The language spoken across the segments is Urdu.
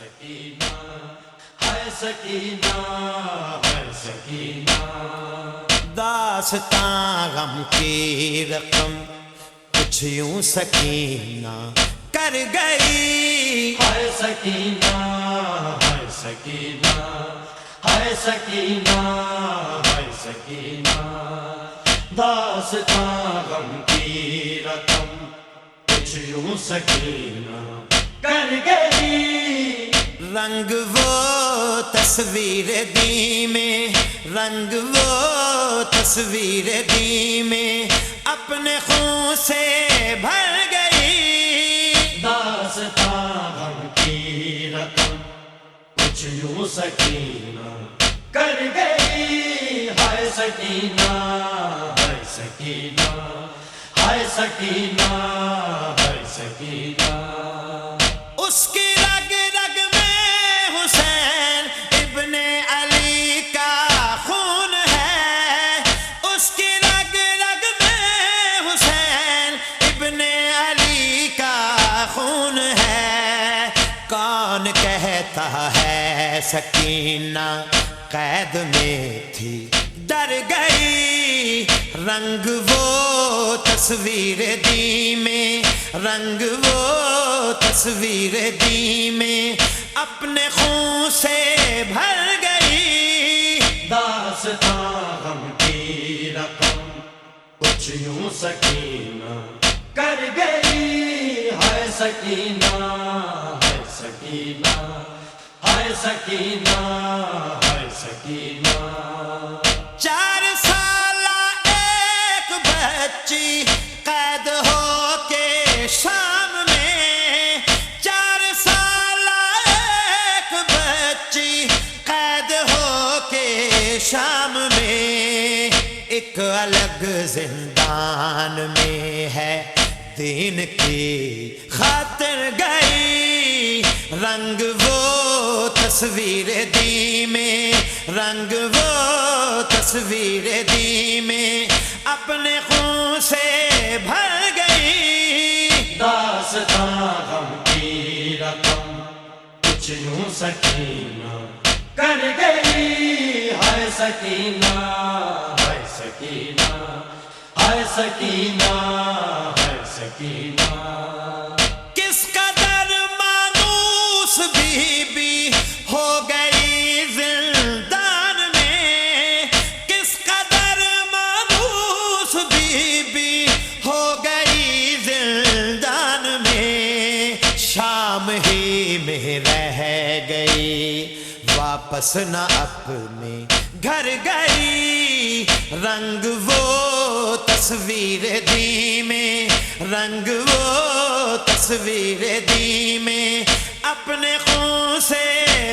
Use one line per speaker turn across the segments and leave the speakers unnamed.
سکینہ ہے سکینہ ہے سکینہ۔
داستان غم کی رقم، کچھ یوں سکینہ۔ کر گئی۔
ہے سکینہ ہے سکینہ۔ ہے سکینہ ہے سکینہ۔ داستان غم کی رقم، کچھ یوں سکینہ۔
رنگ وہ تصویر دی میں رنگ وہ تصویر دی میں اپنے خون سے بھر گئی۔
داستان غم کی رقم کچھ یوں سکینہ کر گئی۔ ہے سکینہ ہے سکینہ ہے سکینہ ہے سکینہ۔
اس کی کہتا ہے، سکینہ قید میں تھی ڈر گئی۔ رنگ وہ تصویر دی میں رنگ وہ تصویر دی میں اپنے خون سے بھر گئی۔
داستان غم کی رقم، کچھ یوں سکینہ۔ کر گئی ہے سکینہ۔ سکینہ ہے سکینہ ہے سکینہ۔
چار سال ایک بچی قید ہو کے شام میں چار سال ایک بچی قید ہو کے شام میں ایک الگ زندان میں ہے دین کی خاطر گئی۔ رنگ وہ تصویر دی میں، رنگ وہ تصویر دی میں۔ اپنے خون سے بھر گئی۔
داستان غم کی رقم کچھ یوں سکینہ۔ کر گئی ہے سکینہ ہے سکینہ ہے سکینہ ہے سکینہ۔
بی ہو گئی زندان میں، کس قدر مانوس بی بی ہو گئی زندان میں؟ شام ہی میں رہ گئی، واپس نہ اپنے گھر گئی۔ رنگ وہ تصویر دی میں، رنگ وہ تصویر دی میں۔ اپنے خون سے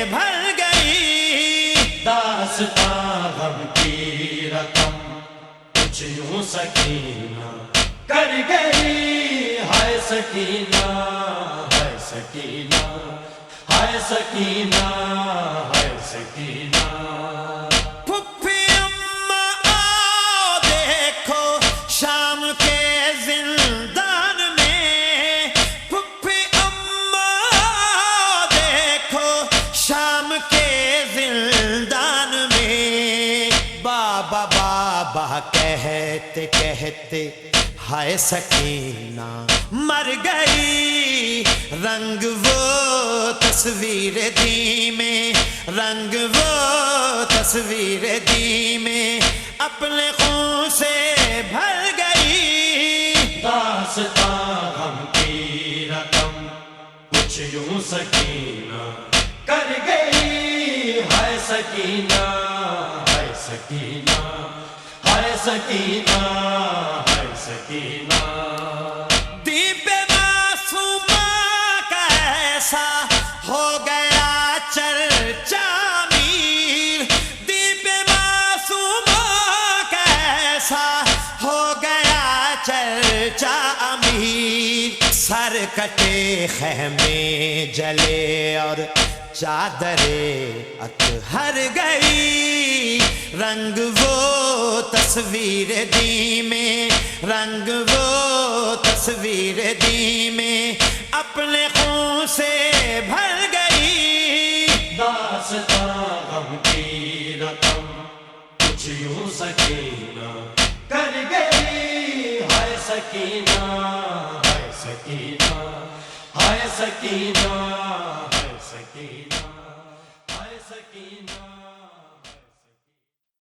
بھر گئی۔
داستان غم کی رقم، کچھ یوں سکینہ کر گئی۔ ہے سکینہ ہے سکینہ ہے سکینہ ہے سکینہ۔
بابا بابا کہتے کہتے ہائے سکینہ مر گئی۔ رنگ وہ تصویر دی میں رنگ وہ تصویر دی میں اپنے خون سے بھر گئی۔
داستان غم کی رقم کچھ یوں سکینہ کر گئی۔ ہے سکینہ۔ سکینہ ہے سکینہ ہے سکینہ۔
دیپ معصومہ کا ایسا ہو گیا چرچا میر۔ دیپ معصومہ کا ایسا ہو گیا چرچا امیر۔ سر کٹے خیمے جلے اور چادرے ہر گئی رنگ وہ تصویر دی میں، رنگ وہ تصویر دی میں، اپنے خون سے بھر گئی۔
داستا غم کی رقم، کچھ یوں سکینہ۔ کر گئی ہے سکینہ ہے سکینہ ہے سکینہ ہے سکینہ ہے سکینہ۔